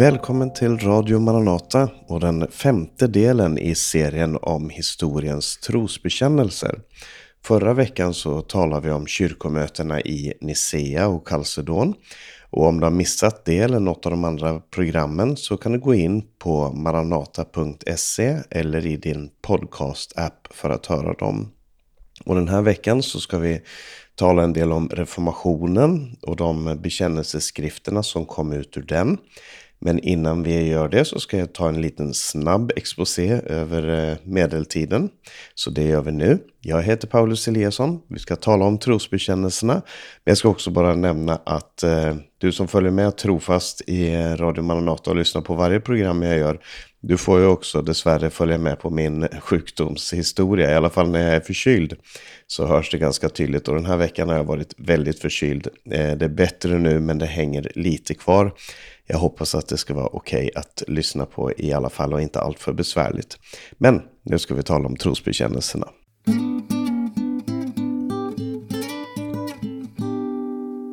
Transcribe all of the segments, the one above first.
Välkommen till Radio Maranata och den femte delen i serien om historiens trosbekännelser. Förra veckan så talade vi om kyrkomötena i Nicea och Chalcedon. Och om du har missat det eller något av de andra programmen så kan du gå in på maranata.se eller i din podcast-app för att höra dem. Och den här veckan så ska vi tala en del om reformationen och de bekännelseskrifterna som kom ut ur den. Men innan vi gör det så ska jag ta en liten snabb exposé över eh, medeltiden. Så det gör vi nu. Jag heter Paulus Eliasson. Vi ska tala om trosbekännelserna. Men jag ska också bara nämna att eh, du som följer med trofast i eh, Radio Maranata och lyssnar på varje program jag gör. Du får ju också dessvärre följa med på min sjukdomshistoria. I alla fall när jag är förkyld så hörs det ganska tydligt. Och den här veckan har jag varit väldigt förkyld. Eh, det är bättre nu men det hänger lite kvar. Jag hoppas att det ska vara okej okay att lyssna på i alla fall och inte alltför besvärligt. Men nu ska vi tala om trosbekännelserna.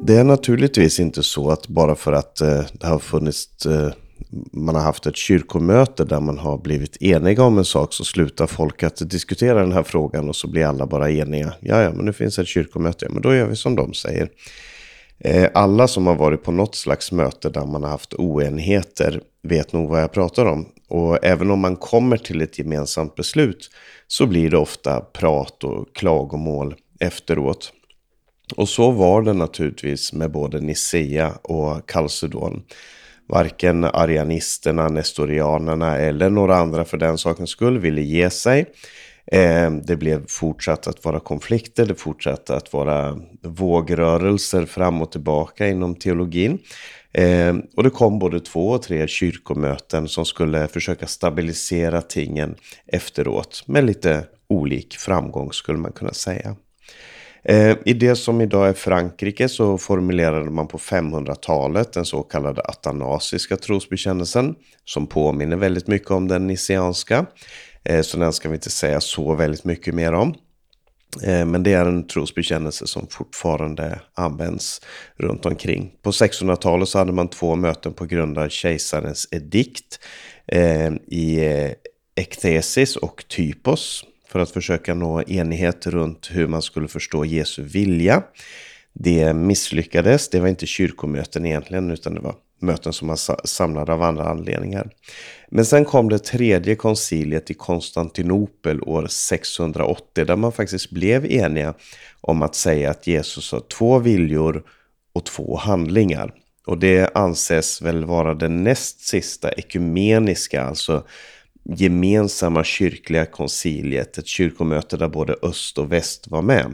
Det är naturligtvis inte så att bara för att eh, det har funnits eh, man har haft ett kyrkomöte där man har blivit eniga om en sak så slutar folk att diskutera den här frågan och så blir alla bara eniga. Ja, ja, men nu finns ett kyrkomöte, ja, men då gör vi som de säger. Eh, alla som har varit på något slags möte där man har haft oenigheter vet nog vad jag pratar om. Och även om man kommer till ett gemensamt beslut så blir det ofta prat och klagomål efteråt. Och så var det naturligtvis med både Nicea och Chalcedon. Varken arianisterna, nestorianerna eller några andra för den sakens skull ville ge sig. Eh, det blev fortsatt att vara konflikter, det fortsatte att vara vågrörelser fram och tillbaka inom teologin. Eh, och det kom både två och tre kyrkomöten som skulle försöka stabilisera tingen efteråt. Med lite olik framgång skulle man kunna säga. Eh, I det som idag är Frankrike så formulerade man på 500-talet den så kallade atanasiska trosbekännelsen. Som påminner väldigt mycket om den niceanska. Eh, så den ska vi inte säga så väldigt mycket mer om. Eh, men det är en trosbekännelse som fortfarande används runt omkring. På 1600-talet så hade man två möten på grund av kejsarens edikt eh, i Ektesis och Typos för att försöka nå enighet runt hur man skulle förstå Jesu vilja. Det misslyckades. Det var inte kyrkomöten egentligen utan det var möten som var samlade av andra anledningar. Men sen kom det tredje konciliet i Konstantinopel år 680 där man faktiskt blev eniga om att säga att Jesus har två viljor och två handlingar. Och det anses väl vara det näst sista ekumeniska, alltså gemensamma kyrkliga konciliet, ett kyrkomöte där både öst och väst var med.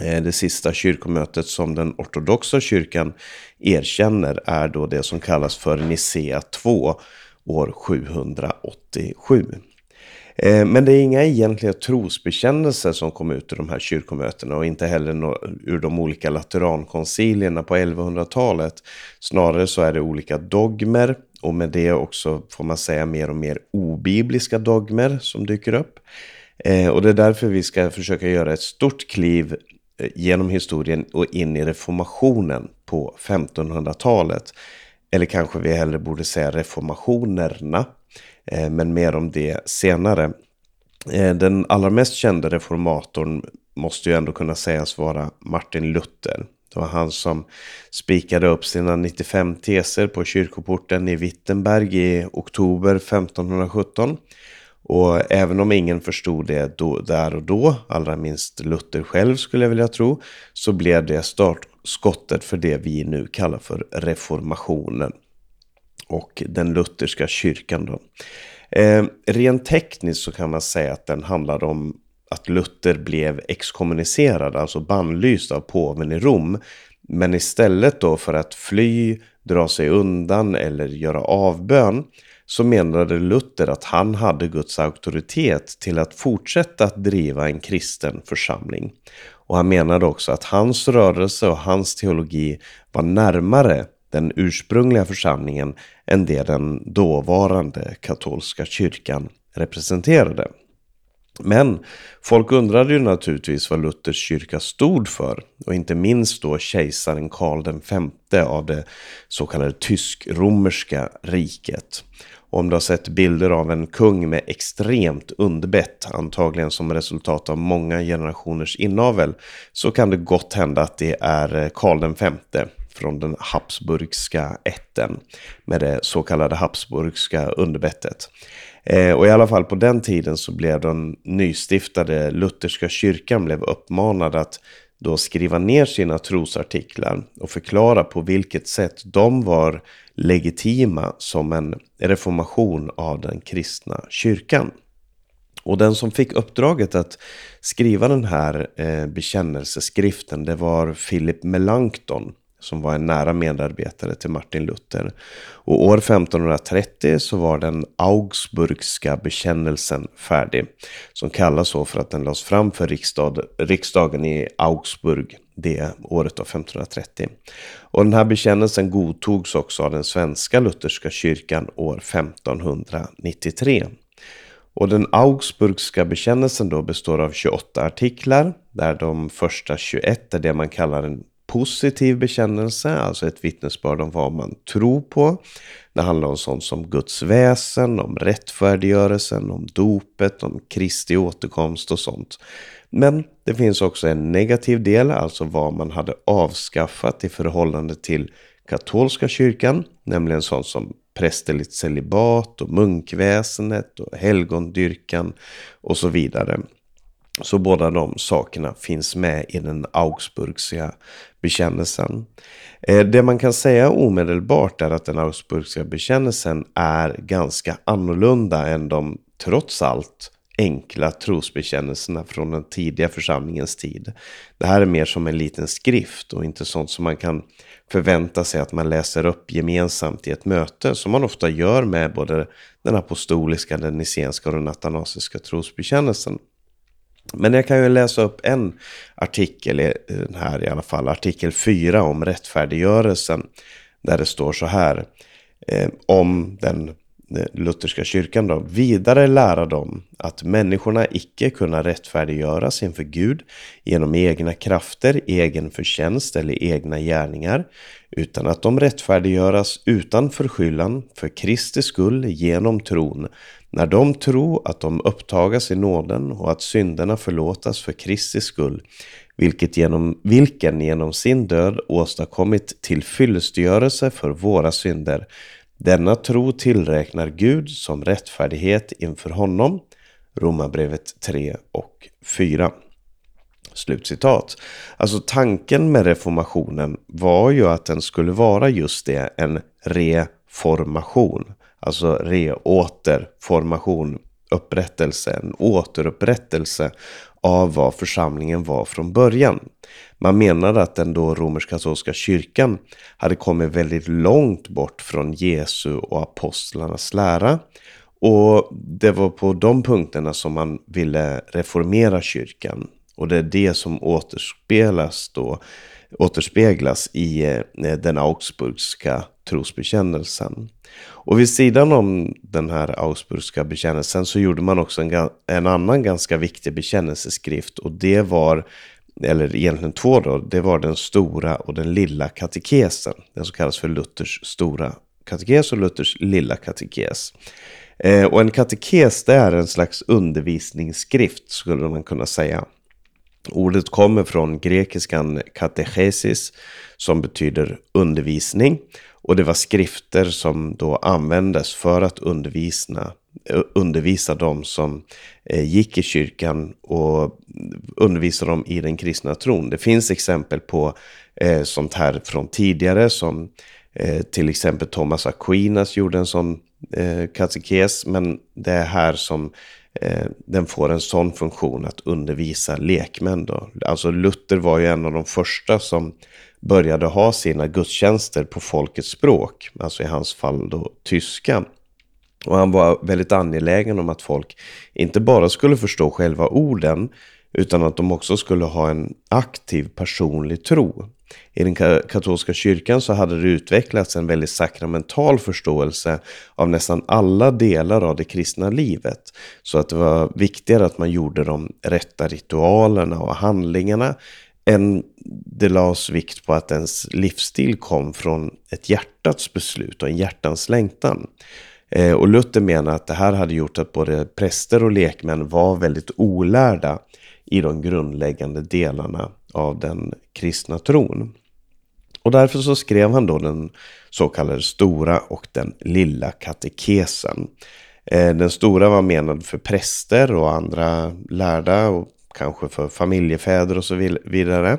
Eh, det sista kyrkomötet som den ortodoxa kyrkan erkänner är då det som kallas för Nicea 2 år 787. Eh, men det är inga egentliga trosbekännelser som kom ut ur de här kyrkomötena och inte heller ur de olika laterankoncilierna på 1100-talet. Snarare så är det olika dogmer och med det också får man säga mer och mer obibliska dogmer som dyker upp. Eh, och det är därför vi ska försöka göra ett stort kliv Eh, genom historien och in i reformationen på 1500-talet. Eller kanske vi hellre borde säga reformationerna. Eh, men mer om det senare. Eh, den allra mest kända reformatorn måste ju ändå kunna sägas vara Martin Luther. Det var han som spikade upp sina 95 teser på kyrkoporten i Wittenberg i oktober 1517. Och även om ingen förstod det då, där och då, allra minst Luther själv skulle jag vilja tro, så blev det startskottet för det vi nu kallar för reformationen. Och den lutherska kyrkan då. Eh, rent tekniskt så kan man säga att den handlade om att Luther blev exkommunicerad, alltså bannlyst av påven i Rom. Men istället då för att fly, dra sig undan eller göra avbön så menade Luther att han hade Guds auktoritet till att fortsätta att driva en kristen församling. Och han menade också att hans rörelse och hans teologi var närmare den ursprungliga församlingen än det den dåvarande katolska kyrkan representerade. Men folk undrade ju naturligtvis vad Luthers kyrka stod för. Och inte minst då kejsaren Karl V av det så kallade tysk-romerska riket. Och om du har sett bilder av en kung med extremt underbett, antagligen som resultat av många generationers inavel, så kan det gott hända att det är eh, Karl V från den Habsburgska ätten med det så kallade Habsburgska underbettet. Eh, och i alla fall på den tiden så blev den nystiftade lutherska kyrkan blev uppmanad att då skriva ner sina trosartiklar och förklara på vilket sätt de var legitima som en reformation av den kristna kyrkan. Och den som fick uppdraget att skriva den här eh, bekännelseskriften det var Philip Melanchthon som var en nära medarbetare till Martin Luther. Och år 1530 så var den Augsburgska bekännelsen färdig. Som kallas så för att den lades fram för riksdag, riksdagen i Augsburg det året av 1530. Och den här bekännelsen godtogs också av den svenska lutherska kyrkan år 1593. Och den Augsburgska bekännelsen då består av 28 artiklar, där de första 21 är det man kallar en positiv bekännelse, alltså ett vittnesbörd om vad man tror på. Det handlar om sånt som Guds väsen, om rättfärdiggörelsen, om dopet, om Kristi återkomst och sånt. Men det finns också en negativ del, alltså vad man hade avskaffat i förhållande till katolska kyrkan, nämligen sånt som prästerligt celibat och munkväsendet och helgondyrkan och så vidare. Så båda de sakerna finns med i den Augsburgska bekännelsen. Eh, det man kan säga omedelbart är att den Augsburgska bekännelsen är ganska annorlunda än de trots allt enkla trosbekännelserna från den tidiga församlingens tid. Det här är mer som en liten skrift och inte sånt som man kan förvänta sig att man läser upp gemensamt i ett möte som man ofta gör med både den apostoliska, den nicenska och den atanasiska trosbekännelsen. Men jag kan ju läsa upp en artikel i här i alla fall, artikel 4 om rättfärdiggörelsen. Där det står så här eh, om den eh, lutherska kyrkan då. Vidare lära dem att människorna icke kunna rättfärdiggöras inför Gud genom egna krafter, egen förtjänst eller egna gärningar, utan att de rättfärdiggöras utan förskyllan för Kristi skull genom tron, när de tror att de upptagas i nåden och att synderna förlåtas för Kristi skull, vilket genom, vilken genom sin död åstadkommit tillfyllestgörelse för våra synder. Denna tro tillräknar Gud som rättfärdighet inför honom. Romarbrevet 3 och 4. Slutcitat. Alltså tanken med reformationen var ju att den skulle vara just det, en reformation. Alltså reåterformation, upprättelse, en återupprättelse av vad församlingen var från början. Man menade att den då romersk-katolska kyrkan hade kommit väldigt långt bort från Jesu och apostlarnas lära. Och det var på de punkterna som man ville reformera kyrkan. Och det är det som återspeglas då återspeglas i eh, den augsburgska trosbekännelsen. Och vid sidan om den här Augsburgska bekännelsen så gjorde man också en, en annan ganska viktig bekännelseskrift och det var, eller egentligen två då, det var den stora och den lilla katekesen. Den som kallas för Luthers stora katekes och Luthers lilla katekes. Eh, och en katekes det är en slags undervisningsskrift skulle man kunna säga. Ordet kommer från grekiskan katechesis som betyder undervisning. Och det var skrifter som då användes för att undervisa, eh, undervisa dem som eh, gick i kyrkan och undervisa dem i den kristna tron. Det finns exempel på eh, sånt här från tidigare som till exempel Thomas Aquinas gjorde en sån eh, katekes. Men det är här som den får en sån funktion att undervisa lekmän. Då. Alltså Luther var ju en av de första som började ha sina gudstjänster på folkets språk, alltså i hans fall då tyska. Och han var väldigt angelägen om att folk inte bara skulle förstå själva orden, utan att de också skulle ha en aktiv personlig tro. I den katolska kyrkan så hade det utvecklats en väldigt sakramental förståelse av nästan alla delar av det kristna livet. Så att det var viktigare att man gjorde de rätta ritualerna och handlingarna en, det lades vikt på att ens livsstil kom från ett hjärtats beslut och en hjärtans längtan. Eh, och Luther menar att det här hade gjort att både präster och lekmän var väldigt olärda i de grundläggande delarna av den kristna tron. Och därför så skrev han då den så kallade stora och den lilla katekesen. Eh, den stora var menad för präster och andra lärda och kanske för familjefäder och så vidare.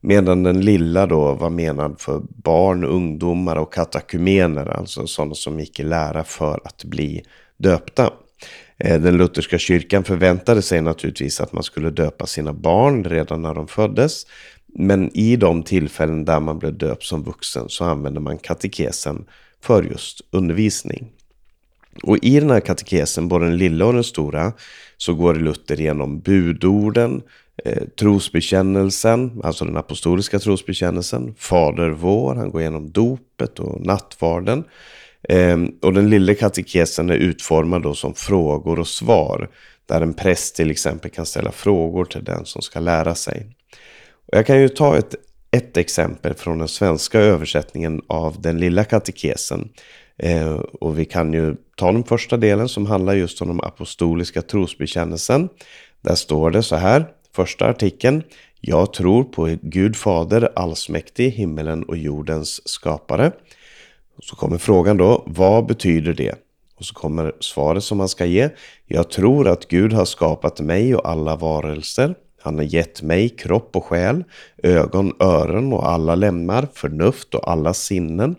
Medan den lilla då var menad för barn, ungdomar och katakumener, alltså sådana som gick i lära för att bli döpta. Eh, den lutherska kyrkan förväntade sig naturligtvis att man skulle döpa sina barn redan när de föddes. Men i de tillfällen där man blev döpt som vuxen så använde man katekesen för just undervisning. Och i den här katekesen, både den lilla och den stora, så går Luther igenom budorden, eh, trosbekännelsen, alltså den apostoliska trosbekännelsen, Fader vår, han går igenom dopet och nattvarden. Eh, och den lilla katekesen är utformad då som frågor och svar, där en präst till exempel kan ställa frågor till den som ska lära sig. Och jag kan ju ta ett, ett exempel från den svenska översättningen av den lilla katekesen. Eh, och vi kan ju ta den första delen som handlar just om den apostoliska trosbekännelsen. Där står det så här, första artikeln. Jag tror på Gud Fader allsmäktig, himmelen och jordens skapare. Och så kommer frågan då, vad betyder det? Och så kommer svaret som man ska ge. Jag tror att Gud har skapat mig och alla varelser. Han har gett mig kropp och själ, ögon, öron och alla lemmar, förnuft och alla sinnen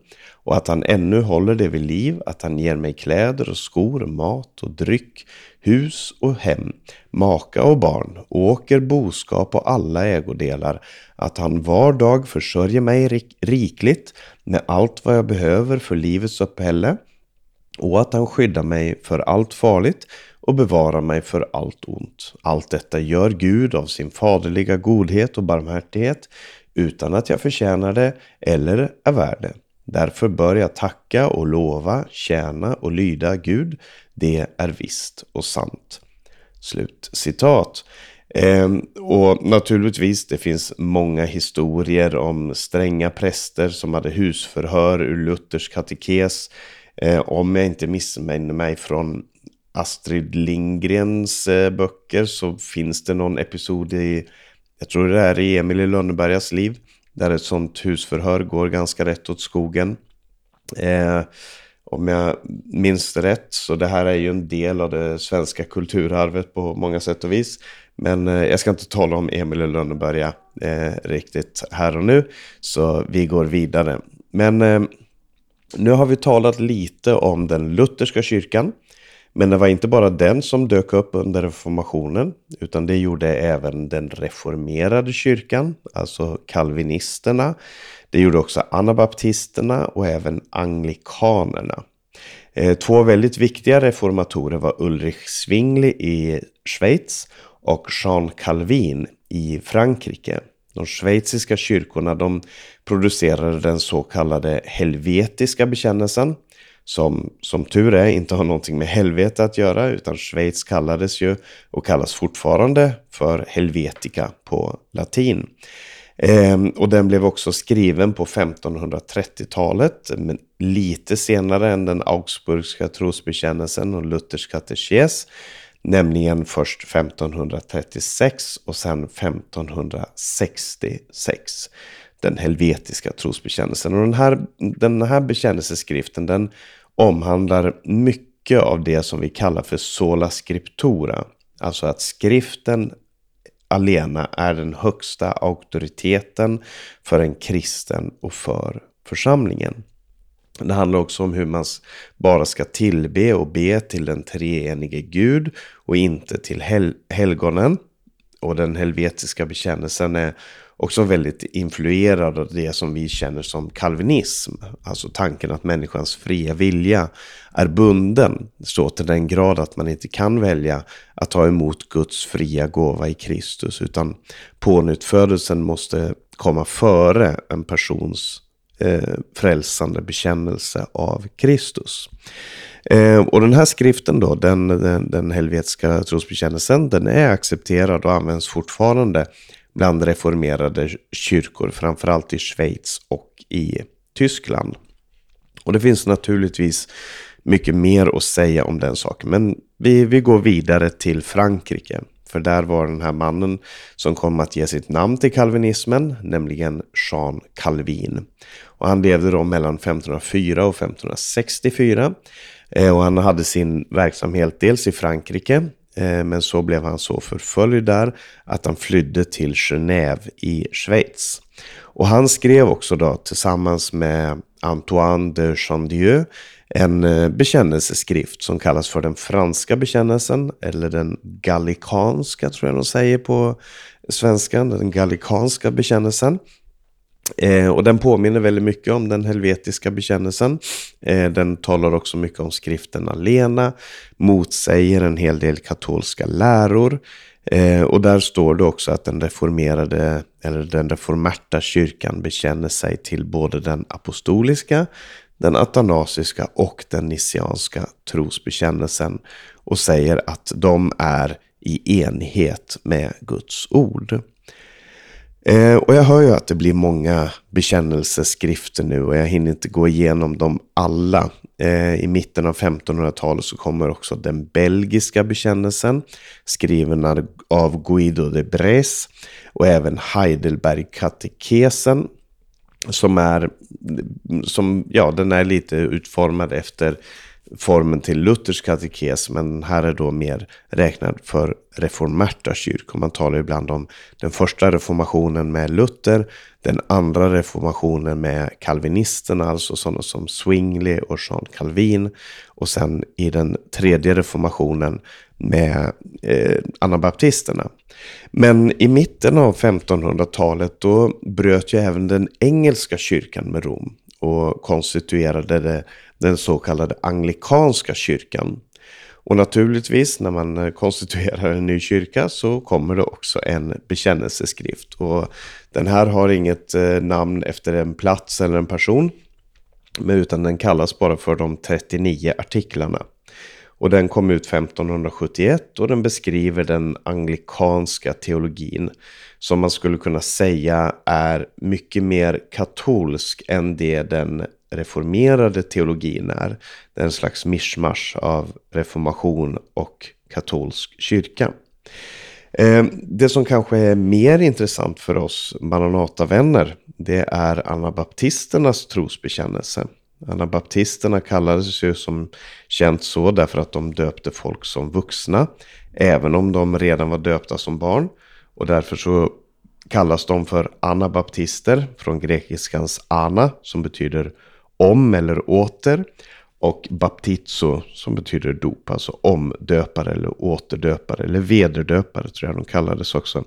och att han ännu håller det vid liv, att han ger mig kläder och skor, mat och dryck, hus och hem, maka och barn, åker, boskap och alla ägodelar, att han var dag försörjer mig rik rikligt med allt vad jag behöver för livets uppehälle och att han skyddar mig för allt farligt och bevarar mig för allt ont. Allt detta gör Gud av sin faderliga godhet och barmhärtighet utan att jag förtjänar det eller är värd det. Därför bör jag tacka och lova, tjäna och lyda Gud. Det är visst och sant. Slut citat. Eh, och naturligtvis, det finns många historier om stränga präster som hade husförhör ur Luthers katekes. Eh, om jag inte missminner mig från Astrid Lindgrens eh, böcker så finns det någon episod i, jag tror det är i Emil i Lönnebergas liv, där ett sånt husförhör går ganska rätt åt skogen. Eh, om jag minns rätt, så det här är ju en del av det svenska kulturarvet på många sätt och vis. Men eh, jag ska inte tala om Emil i Lönneberga eh, riktigt här och nu, så vi går vidare. Men eh, nu har vi talat lite om den lutherska kyrkan. Men det var inte bara den som dök upp under reformationen, utan det gjorde även den reformerade kyrkan, alltså kalvinisterna. Det gjorde också anabaptisterna och även anglikanerna. Eh, två väldigt viktiga reformatorer var Ulrich Zwingli i Schweiz och Jean Calvin i Frankrike. De schweiziska kyrkorna de producerade den så kallade helvetiska bekännelsen som som tur är inte har någonting med helvete att göra utan Schweiz kallades ju och kallas fortfarande för Helvetica på latin. Ehm, och den blev också skriven på 1530-talet, men lite senare än den Augsburgska trosbekännelsen och Luthers katekes, nämligen först 1536 och sen 1566 den helvetiska trosbekännelsen. Och den här, den här bekännelseskriften den omhandlar mycket av det som vi kallar för sola scriptura. Alltså att skriften alena är den högsta auktoriteten för en kristen och för församlingen. Det handlar också om hur man bara ska tillbe och be till den treenige Gud och inte till hel helgonen. Och den helvetiska bekännelsen är också väldigt influerad av det som vi känner som kalvinism. Alltså tanken att människans fria vilja är bunden så till den grad att man inte kan välja att ta emot Guds fria gåva i Kristus. Utan pånyttfödelsen måste komma före en persons eh, frälsande bekännelse av Kristus. Eh, och den här skriften då, den, den, den helvetiska trosbekännelsen, den är accepterad och används fortfarande bland reformerade kyrkor, framförallt i Schweiz och i Tyskland. Och det finns naturligtvis mycket mer att säga om den saken, men vi, vi går vidare till Frankrike. För där var den här mannen som kom att ge sitt namn till kalvinismen, nämligen Jean Calvin. Och han levde då mellan 1504 och 1564. Eh, och han hade sin verksamhet dels i Frankrike, Eh, men så blev han så förföljd där att han flydde till Genève i Schweiz. Och han skrev också då tillsammans med Antoine de Chandieu en eh, bekännelseskrift som kallas för den franska bekännelsen eller den gallikanska tror jag de säger på svenskan, den gallikanska bekännelsen. Eh, och den påminner väldigt mycket om den helvetiska bekännelsen. Eh, den talar också mycket om skriften alena, motsäger en hel del katolska läror. Eh, och där står det också att den reformerade, eller den reformerta kyrkan bekänner sig till både den apostoliska, den atanasiska och den nissianska trosbekännelsen och säger att de är i enhet med Guds ord. Eh, och jag hör ju att det blir många bekännelseskrifter nu och jag hinner inte gå igenom dem alla. Eh, I mitten av 1500-talet så kommer också den belgiska bekännelsen skriven av Guido de Bres och även Heidelberg-katekesen som är, som, ja, den är lite utformad efter formen till Luthers katekes, men här är då mer räknad för reformerta kyrkor. Man talar ibland om den första reformationen med Luther, den andra reformationen med kalvinisterna, alltså sådana som Zwingli och Jean Calvin, och sen i den tredje reformationen med eh, anabaptisterna. Men i mitten av 1500-talet då bröt ju även den engelska kyrkan med Rom och konstituerade det, den så kallade anglikanska kyrkan. Och naturligtvis när man eh, konstituerar en ny kyrka så kommer det också en bekännelseskrift. Och den här har inget eh, namn efter en plats eller en person. Utan den kallas bara för de 39 artiklarna. Och den kom ut 1571 och den beskriver den anglikanska teologin. Som man skulle kunna säga är mycket mer katolsk än det den reformerade teologin är. Det är en slags mischmasch av reformation och katolsk kyrka. Eh, det som kanske är mer intressant för oss Maranatavänner, det är anabaptisternas trosbekännelse. Anabaptisterna kallades ju som känt så därför att de döpte folk som vuxna, även om de redan var döpta som barn. Och därför så kallas de för anabaptister från grekiskans ana som betyder om eller åter. Och baptizo som betyder dop, alltså omdöpare eller återdöpare eller vederdöpare tror jag de kallades också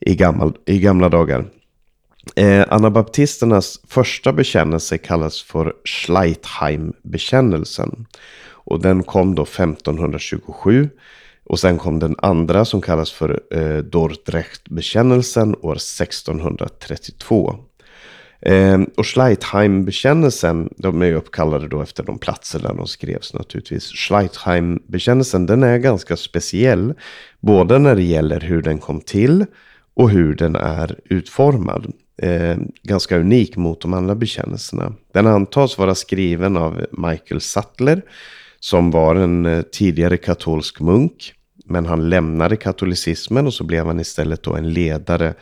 i, gammal, i gamla dagar. Eh, Anabaptisternas första bekännelse kallas för Schleitheim-bekännelsen. Och den kom då 1527. Och sen kom den andra som kallas för eh, Dordrecht-bekännelsen år 1632. Eh, och Schleitheim-bekännelsen, de är ju uppkallade då efter de platser där de skrevs naturligtvis. Schleitheim-bekännelsen, den är ganska speciell. Både när det gäller hur den kom till och hur den är utformad eh, ganska unik mot de andra bekännelserna. Den antas vara skriven av Michael Sattler som var en eh, tidigare katolsk munk. Men han lämnade katolicismen och så blev han istället då en ledare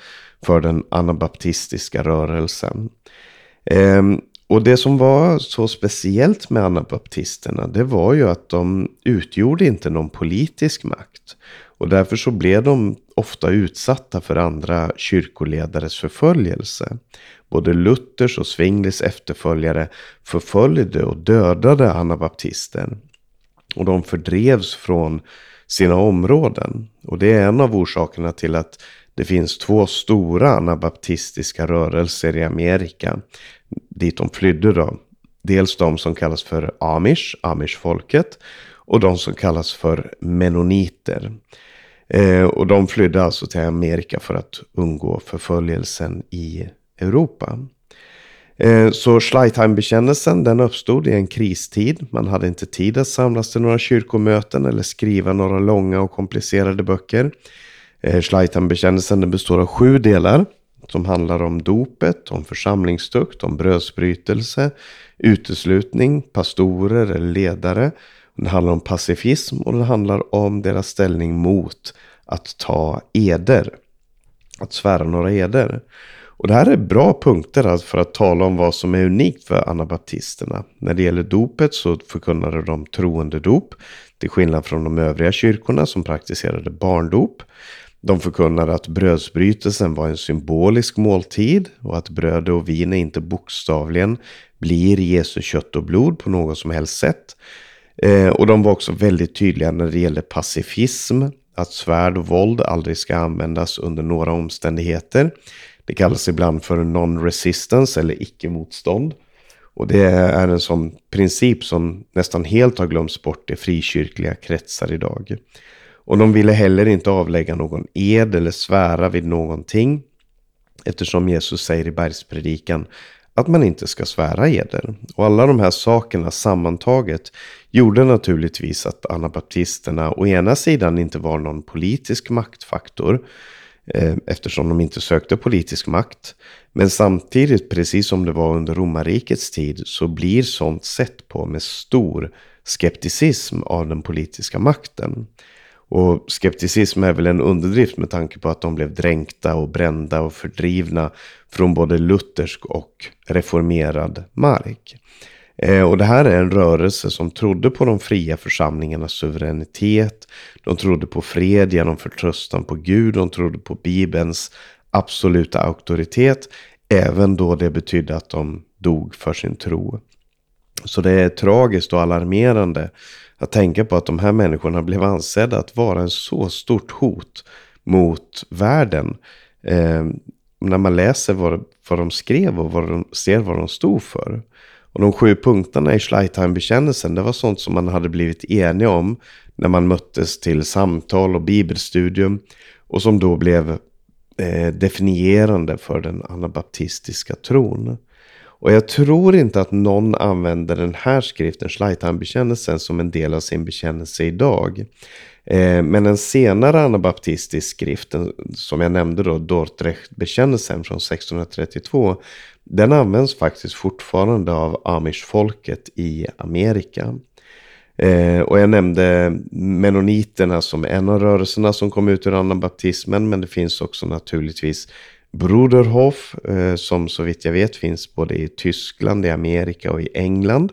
för den anabaptistiska rörelsen. Eh, och det som var så speciellt med anabaptisterna, det var ju att de utgjorde inte någon politisk makt. Och därför så blev de ofta utsatta för andra kyrkoledares förföljelse. Både Luthers och Zwinglis efterföljare förföljde och dödade anabaptister. Och de fördrevs från sina områden. Och det är en av orsakerna till att det finns två stora anabaptistiska rörelser i Amerika. Dit de flydde då. Dels de som kallas för amish, amishfolket. Och de som kallas för menoniter. Eh, och de flydde alltså till Amerika för att undgå förföljelsen i Europa. Eh, så Schleitheim-bekännelsen den uppstod i en kristid. Man hade inte tid att samlas till några kyrkomöten eller skriva några långa och komplicerade böcker. Eh, Schleitheim-bekännelsen består av sju delar som handlar om dopet, om församlingstukt, om brödsbrytelse, uteslutning, pastorer eller ledare. Den handlar om pacifism och den handlar om deras ställning mot att ta eder. Att svära några eder. Och det här är bra punkter för att tala om vad som är unikt för anabaptisterna. När det gäller dopet så förkunnade de troende dop. Till skillnad från de övriga kyrkorna som praktiserade barndop. De förkunnade att brödsbrytelsen var en symbolisk måltid och att bröd och vin inte bokstavligen blir Jesu kött och blod på något som helst sätt. Eh, och de var också väldigt tydliga när det gällde pacifism, att svärd och våld aldrig ska användas under några omständigheter. Det kallas ibland för non-resistance eller icke-motstånd. Och det är en sån princip som nästan helt har glömts bort i frikyrkliga kretsar idag. Och de ville heller inte avlägga någon ed eller svära vid någonting. Eftersom Jesus säger i bergspredikan att man inte ska svära eder. Och alla de här sakerna sammantaget gjorde naturligtvis att anabaptisterna å ena sidan inte var någon politisk maktfaktor eh, eftersom de inte sökte politisk makt. Men samtidigt, precis som det var under romarrikets tid, så blir sånt sett på med stor skepticism av den politiska makten. Och skepticism är väl en underdrift med tanke på att de blev dränkta och brända och fördrivna från både luthersk och reformerad mark. Eh, och det här är en rörelse som trodde på de fria församlingarnas suveränitet. De trodde på fred genom förtröstan på Gud. De trodde på Bibelns absoluta auktoritet. Även då det betydde att de dog för sin tro. Så det är tragiskt och alarmerande att tänka på att de här människorna blev ansedda att vara en så stort hot mot världen. Eh, när man läser vad, vad de skrev och vad de, ser vad de stod för. Och de sju punkterna i Schleitheim-bekännelsen, det var sånt som man hade blivit enig om när man möttes till samtal och bibelstudium. Och som då blev eh, definierande för den anabaptistiska tron. Och jag tror inte att någon använder den här skriften, Schleitheim-bekännelsen, som en del av sin bekännelse idag. Eh, men en senare anabaptistisk skrift, som jag nämnde då, Dordrecht-bekännelsen från 1632, den används faktiskt fortfarande av amish-folket i Amerika. Eh, och jag nämnde menoniterna som en av rörelserna som kom ut ur anabaptismen, men det finns också naturligtvis Bruderhof, eh, som så vitt jag vet finns både i Tyskland, i Amerika och i England.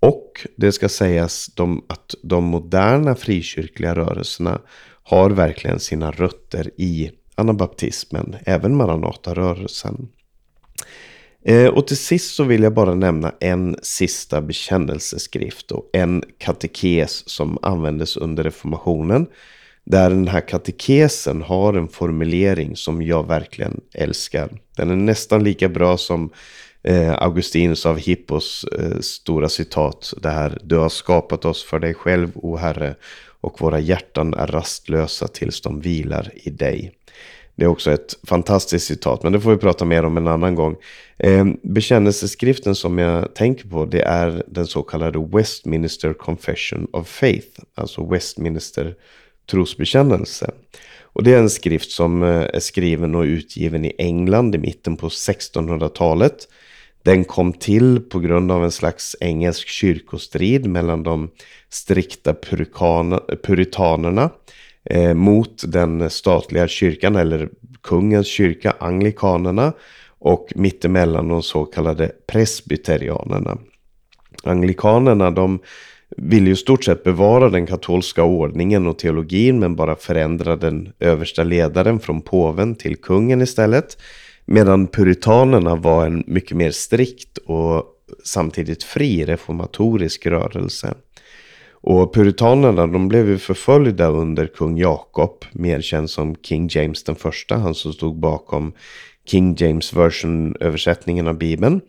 Och det ska sägas de, att de moderna frikyrkliga rörelserna har verkligen sina rötter i anabaptismen, även Maranata-rörelsen. Eh, och till sist så vill jag bara nämna en sista bekännelseskrift och en katekes som användes under reformationen. Där den här katekesen har en formulering som jag verkligen älskar. Den är nästan lika bra som eh, Augustinus av Hippos eh, stora citat. Det här, du har skapat oss för dig själv, o Herre, och våra hjärtan är rastlösa tills de vilar i dig. Det är också ett fantastiskt citat, men det får vi prata mer om en annan gång. Eh, bekännelseskriften som jag tänker på, det är den så kallade Westminster Confession of Faith, alltså Westminster trosbekännelse. Och det är en skrift som eh, är skriven och utgiven i England i mitten på 1600-talet. Den kom till på grund av en slags engelsk kyrkostrid mellan de strikta puritanerna eh, mot den statliga kyrkan eller kungens kyrka, anglikanerna och mittemellan de så kallade presbyterianerna. Anglikanerna de vill ju stort sett bevara den katolska ordningen och teologin men bara förändra den översta ledaren från påven till kungen istället. Medan puritanerna var en mycket mer strikt och samtidigt fri reformatorisk rörelse. Och puritanerna de blev ju förföljda under kung Jakob, mer känd som King James den första, han som stod bakom King James version översättningen av Bibeln.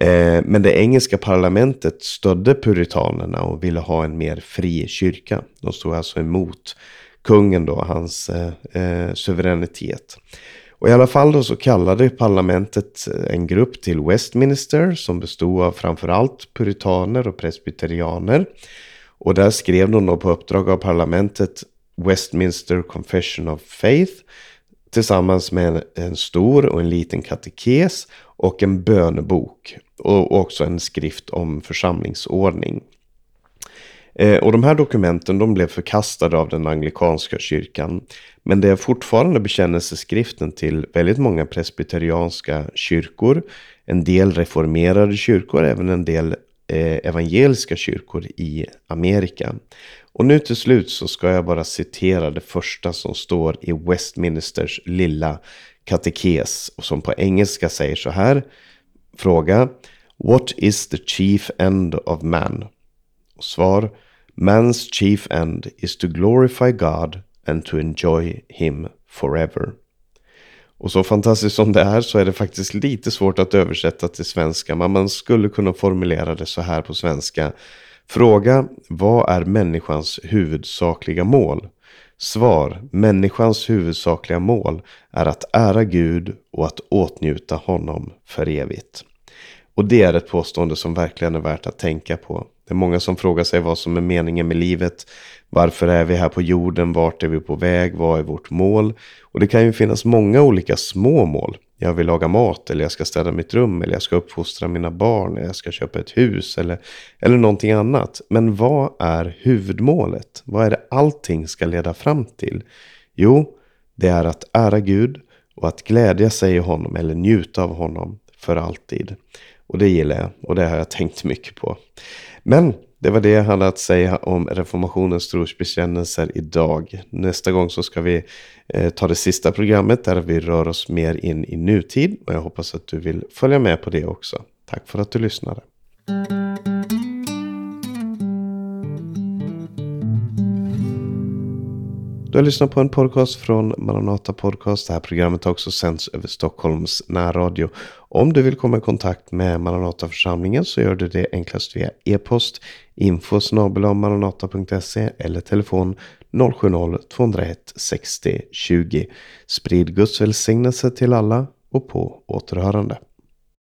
Eh, men det engelska parlamentet stödde puritanerna och ville ha en mer fri kyrka. De stod alltså emot kungen då, hans eh, eh suveränitet. Och i alla fall då så kallade parlamentet eh, en grupp till Westminster som bestod av framförallt puritaner och presbyterianer. Och där skrev de då på uppdrag av parlamentet Westminster Confession of Faith tillsammans med en, en stor och en liten katekes och en bönebok och också en skrift om församlingsordning. Eh, och de här dokumenten de blev förkastade av den anglikanska kyrkan. Men det är fortfarande bekännelseskriften till väldigt många presbyterianska kyrkor. En del reformerade kyrkor, även en del eh, evangeliska kyrkor i Amerika. Och nu till slut så ska jag bara citera det första som står i Westminsters lilla katekes. Och som på engelska säger så här. Fråga. What is the chief end of man? Och svar. Man's chief end is to glorify God and to enjoy him forever. Och så fantastiskt som det är så är det faktiskt lite svårt att översätta till svenska. Men man skulle kunna formulera det så här på svenska. Fråga, vad är människans huvudsakliga mål? Svar, människans huvudsakliga mål är att ära Gud och att åtnjuta honom för evigt. Och det är ett påstående som verkligen är värt att tänka på. Det är många som frågar sig vad som är meningen med livet. Varför är vi här på jorden? Vart är vi på väg? Vad är vårt mål? Och det kan ju finnas många olika små mål. Jag vill laga mat eller jag ska städa mitt rum eller jag ska uppfostra mina barn eller jag ska köpa ett hus eller, eller någonting annat. Men vad är huvudmålet? Vad är det allting ska leda fram till? Jo, det är att ära Gud och att glädja sig i honom eller njuta av honom för alltid. Och det gillar jag och det har jag tänkt mycket på. Men det var det jag hade att säga om reformationens trosbekännelser idag. Nästa gång så ska vi eh, ta det sista programmet där vi rör oss mer in i nutid. Och jag hoppas att du vill följa med på det också. Tack för att du lyssnade. Du har lyssnat på en podcast från Maranata Podcast. Det här programmet har också sänds över Stockholms närradio. Om du vill komma i kontakt med Maranata-församlingen så gör du det enklast via e-post info maranata.se eller telefon 070-201 60 20. Sprid Guds välsignelse till alla och på återhörande.